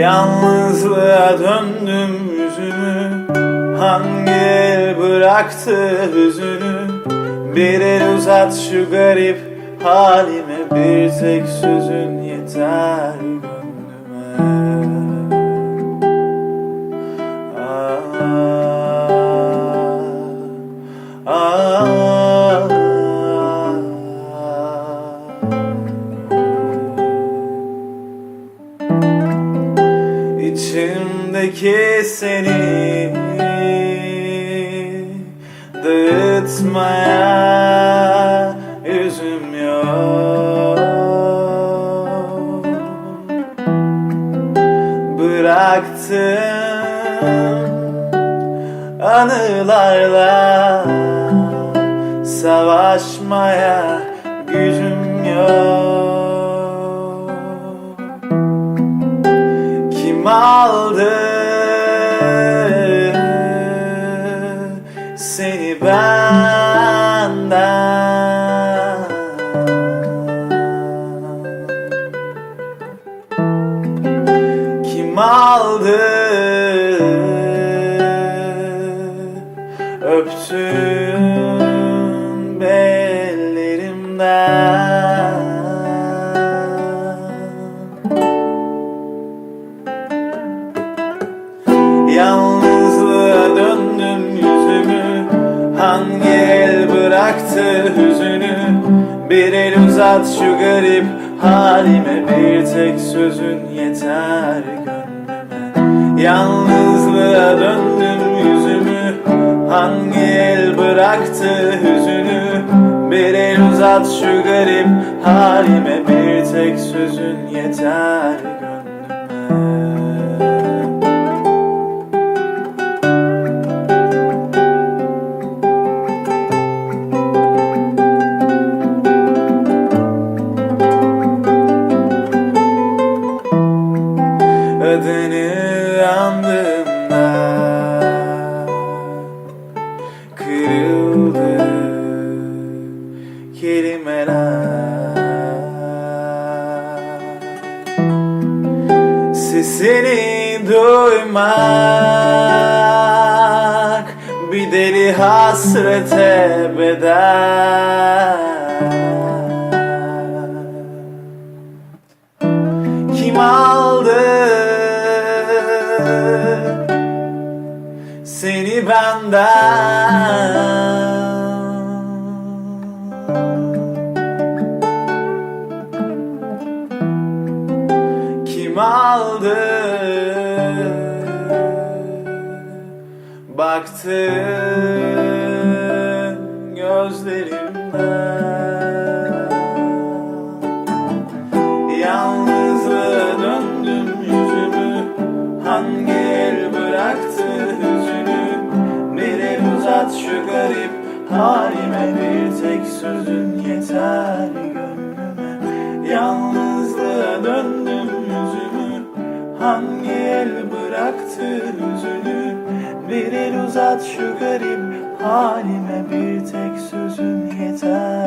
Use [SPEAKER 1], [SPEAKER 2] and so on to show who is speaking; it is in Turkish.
[SPEAKER 1] Yalnızlığa döndüm yüzümü. Hangi el bıraktı hüzünü? Bir el uzat şu garip halime. Bir tek sözün yeter gönlüme İçimdeki seni dağıtmaya yüzüm yok. Bıraktım anılarla savaşmaya gücüm yok Kim aldı. Seni benden. Kim aldı? Öptün bellerimden Hangi el bıraktı hüzünü. Bir el uzat şu garip halime. Bir tek sözün yeter gönlüme. Yalnızlığa döndüm yüzümü. Hangi el bıraktı hüzünü? Bir el uzat şu garip halime. Bir tek sözün yeter gönlüme adını andığımda kırıldı kelimeler. Sesini duymak bir deli hasrete bedel. Kim seni benden. Kim aldı? Baktın gözlerimden halime Bir tek sözün yeter gönlüme. Yalnızlığa döndüm yüzümü. Hangi el bıraktı hüzünü Bir el uzat şu garip halime. Bir tek sözün yeter